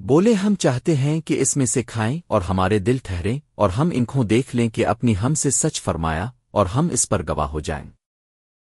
بولے، ہم چاہتے ہیں کہ اس میں سے کھائیں اور ہمارے دل ٹھہریں اور ہم انکھوں دیکھ لیں کہ اپنی ہم سے سچ فرمایا اور ہم اس پر گواہ ہو جائیں۔